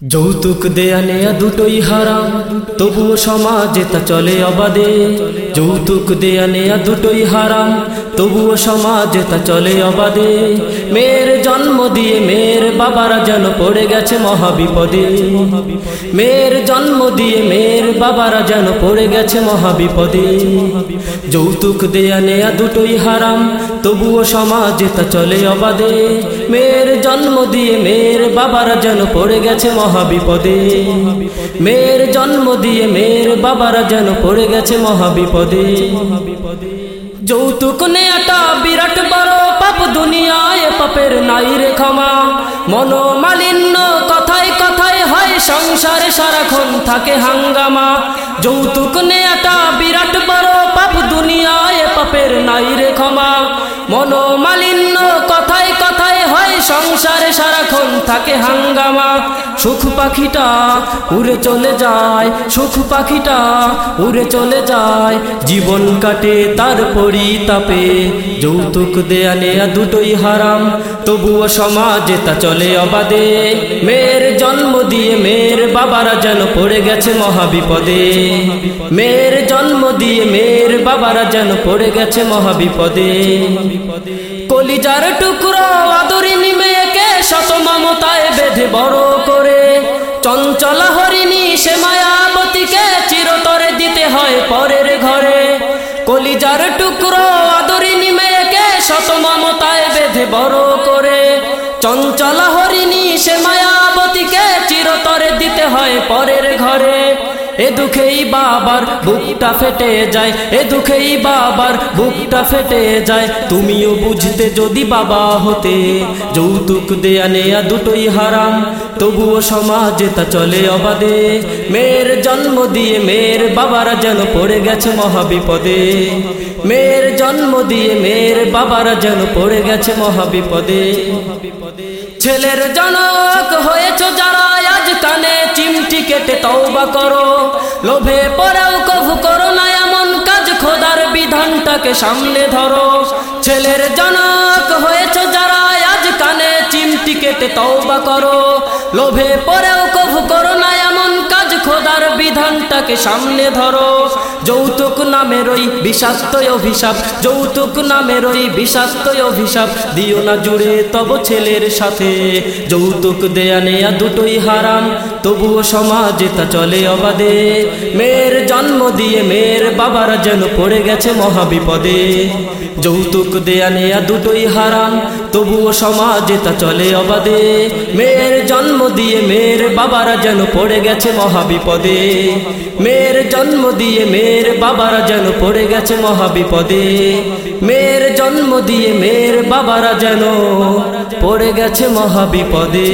যৌতুক দেয়া নেয়া দুটোই হারাম, তবুও সমাজে তা চলে অবাদে যৌতুক দেয়া নেয়া দুটোই হারাম, তবুও সমাজে তা চলে অবাদে মেয়ের জন্ম দিয়ে মেয়ের বাবারা যেন পড়ে গেছে মহাবিপদে। মেয়ের জন্ম দিয়ে মেয়ের বাবারা যেন পড়ে গেছে মহাবিপদে। যৌতুক দেয়া নেয়া দুটোই হারাম তবুও সমাজে তা চলে অবাদে মেয়ের জন্ম দিয়ে মেয়ের বাবারা যেন পড়ে গেছে মহাবিপদে। মেয়ের জন্ম দিয়ে মেয়ের বাবারা যেন পড়ে গেছে মহাবিপদে। যৌতুক নেয়াটা বিরাট বড় পাপ, দুনিয়ায় পাপের নাই রে ক্ষমা। মনোমালিন্য কথায় কথায় হয়, সংসারে সারাক্ষণ থাকে হাঙ্গামা। যৌতুক নেয়াটা বিরাট বড় পাপ, দুনিয়ায় পাপের নাই রে ক্ষমা। মনোমালিন্য কথায় কথায় হয় সংসারে সারাক্ষণ থাকে হাঙ্গামা। সুখ পাখিটা উড়ে চলে যায়, সুখ পাখিটা উড়ে চলে যায়। জীবন কাটে তার পরিতাপে, যৌতুক দেয়া নেয়া দুটোই হারাম। তবুও সমাজে তা চলে অবাদে মেয়ের জন্ম দিয়ে মেয়ের বাবারা যেন পড়ে গেছে মহাবিপদে। মেয়ের জন্ম দিয়ে মেয়ের বাবারা যেন পড়ে গেছে মহাবিপদে। কলিজার টুকরো আদরিনী মেয়েকে শত মমতায় বেঁধে বড় করে। চঞ্চলা হরিণী সে মায়াবতীকে চিরতরে দিতে হয় পরের ঘরে। কলিজার টুকরো আদরিনী মেয়েকে শত মমতায় বেঁধে বড় করে। চঞ্চলা হরিণী সে মায়াবতীকে চিরতরে দিতে হয় পরের ঘরে। এ দুঃখেই বাবার বুকটা ফেটে যায়, এ দুঃখেই বাবার বুকটা ফেটে যায়। তুমিও বুঝতে যদি বাবা হতে, যৌতুক দেয়া নেয়া দুটোই হারাম, তবুও সমাজে তা চলে অবাদে মেয়ের জন্ম দিয়ে মেয়ের বাবারা যেন পড়ে গেছে মহাবিপদে। মেয়ের জন্ম দিয়ে মেয়ের বাবারা যেন পড়ে গেছে মহাবিপদে। ছেলের জনক হয়েছ যারা আজ কানে চিমটি কেটে তওবা করো। লোভে পরেও কভু করো না এমন কাজ, খোদার বিধানটাকে সামনে ধরো। ছেলের জনক হয়েছে যারা, আজ কানে চিমটি কেটে তওবা করো। লোভে পরেও কভু করো না এমন কাজ, খোদার বিধানটাকে সামনে ধরো। যৌতুক নামের ওই বিষাক্ত অভিশাপ, যৌতুক নামের ওই বিষাক্ত অভিশাপ। দিও না জুড়ে তব ছেলের সাথে, যৌতুক দেয়া নেয়া দুটোই হারাম, তবুও সমাজে তা চলে অবাদে মেয়ের জন্ম দিয়ে মেয়ের বাবারা যেন পড়ে গেছে মহাবিপদে। যৌতুক দেয়া নেয়া দুটোই হারাম, তবুও সমাজে তা চলে অবাদে মেয়ের জন্ম দিয়ে মেয়ের বাবারা যেন পড়ে গেছে মহাবিপদে। মেয়ের জন্ম দিয়ে মেয়ের বাবারা যেন পড়ে গেছে মহাবিপদে। মেয়ের জন্ম দিয়ে মেয়ের বাবারা যেন পড়ে গেছে মহাবিপদে।